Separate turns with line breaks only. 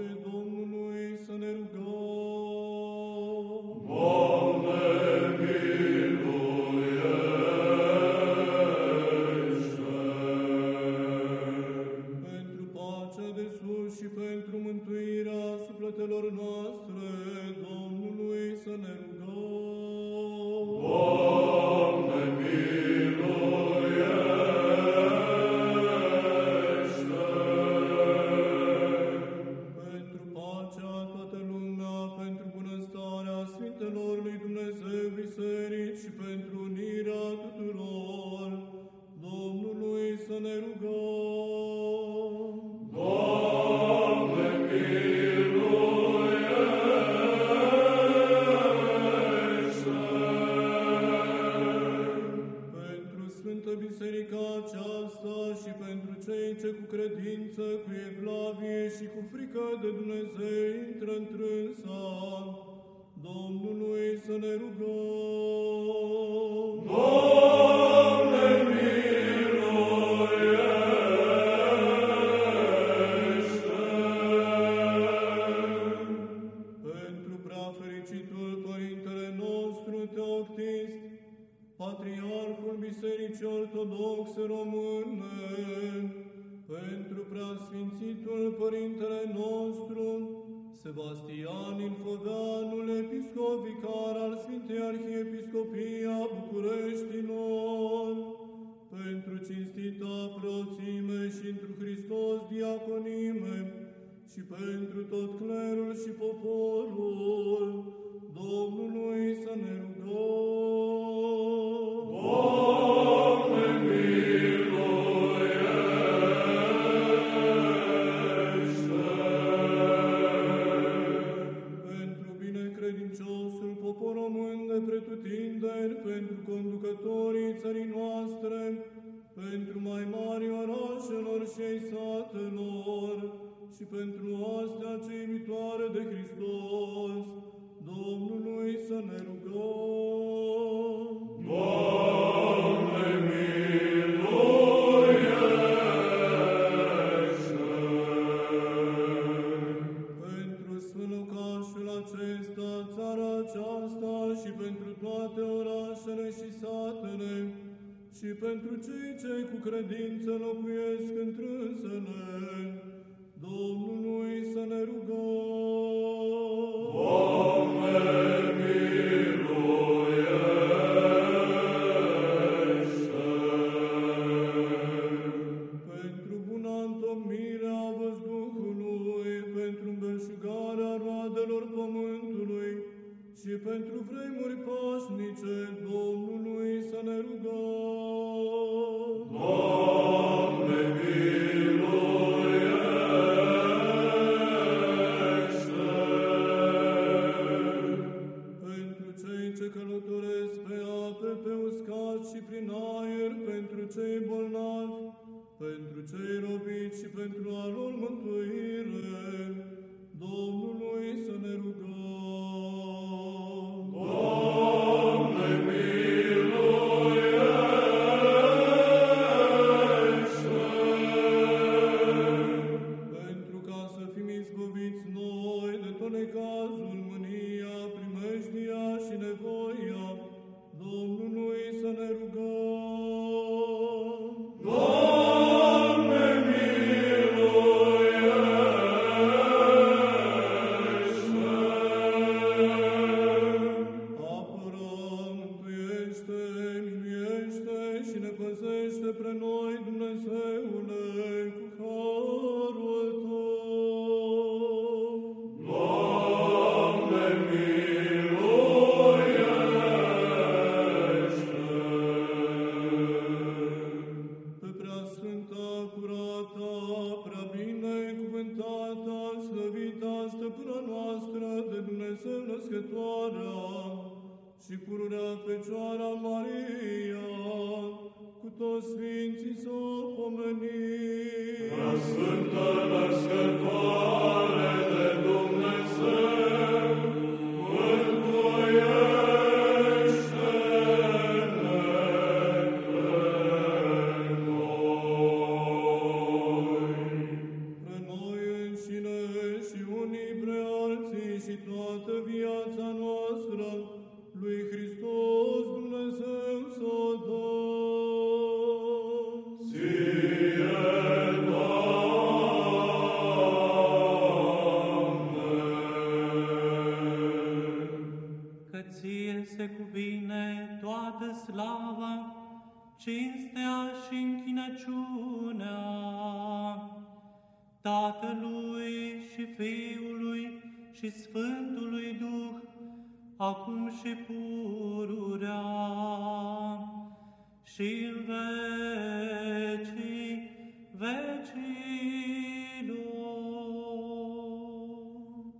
duydum. Sfântă Biserica aceasta și pentru cei ce cu credință, cu evlavie și cu frică de Dumnezeu intră întrânsa, Domnului să ne rugăm. Bisericii Ortodoxe Române, pentru preasfințitul Părintele nostru, Sebastian Ilfoveanul, episcop vicar al Sfintei Arhiepiscopii a Bucureștilor, pentru cinstita preoțime și întru Hristos diaconime, și pentru tot clerul și poporul, conducătorii țării noastre, pentru mai mari orașelor și ai satelor, și pentru astea cei viitoare de Hristos, Domnului să ne rugăm. Sfânucașul acesta, țara aceasta și pentru toate orașele și satele, și pentru cei ce cu credință locuiesc întrânsele, pentru vremuri pașnice Domnului să ne rugăm. Pentru cei ce călătoresc pe ape, pe uscat și prin aer, pentru cei bolnavi, pentru cei robiți și pentru a lor mântuire, Domnului să ne rugăm. Păzește pre noi, Dumnezeule, cu harul Tău. Pe prea sfânta, curată, prea binecuvântată, slăvită, stăpâna noastră de Dumnezeu născătoarea și pururea Fecioara Maria, cu toți sfinții să o pomenim.
Sfântă născătoare de Dumnezeu, mântuiește-ne pe noi.
Pre noi înșine și unii pre alții și toată viața noastră lui Hristos
se cuvine toată slava, cinstea și închinăciunea. Tatălui și Fiului și Sfântului Duh, acum și pururea. Și în